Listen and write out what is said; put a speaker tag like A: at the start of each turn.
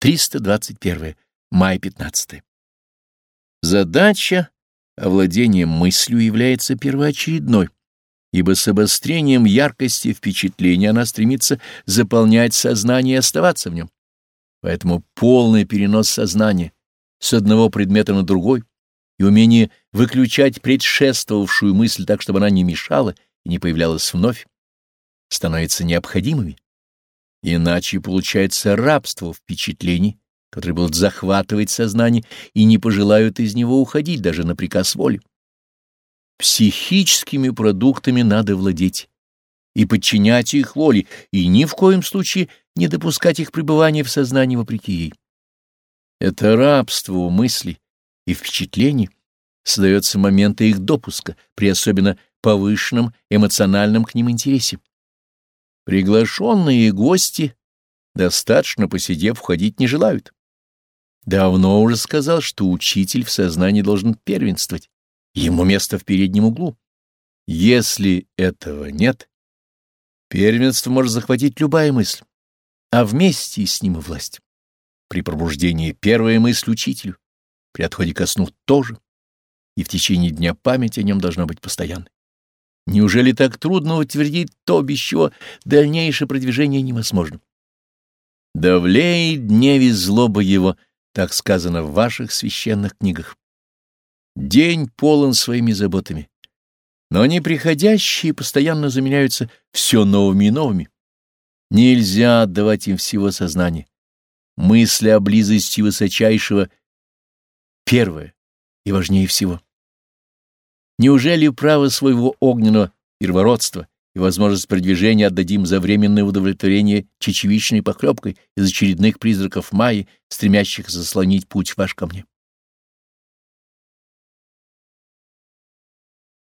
A: 321. Май 15. Задача овладения мыслью является первоочередной, ибо с обострением яркости впечатления она стремится заполнять сознание и оставаться в нем. Поэтому полный перенос сознания с одного предмета на другой и умение выключать предшествовавшую мысль так, чтобы она не мешала и не появлялась вновь, становятся необходимыми. Иначе получается рабство впечатлений, которые будут захватывать сознание и не пожелают из него уходить даже на приказ воли. Психическими продуктами надо владеть и подчинять их воле, и ни в коем случае не допускать их пребывания в сознании вопреки ей. Это рабство у мыслей и впечатлений создается моменты их допуска при особенно повышенном эмоциональном к ним интересе. Приглашенные гости, достаточно посидев, входить не желают. Давно уже сказал, что учитель в сознании должен первенствовать, ему место в переднем углу. Если этого нет, первенство может захватить любая мысль, а вместе с ним и власть. При пробуждении первая мысль учителю, при отходе ко сну тоже, и в течение дня память о нем должна быть постоянной. Неужели так трудно утвердить то, без чего дальнейшее продвижение невозможно? «Давлеет дневе злоба его», так сказано в ваших священных книгах. День полон своими заботами, но они приходящие постоянно заменяются все новыми и новыми. Нельзя отдавать им всего сознания. Мысли о близости высочайшего — первое и важнее всего. Неужели право своего огненного первородства и возможность продвижения отдадим за временное удовлетворение чечевичной похлебкой из очередных призраков Майи, стремящих заслонить путь ваш ко мне?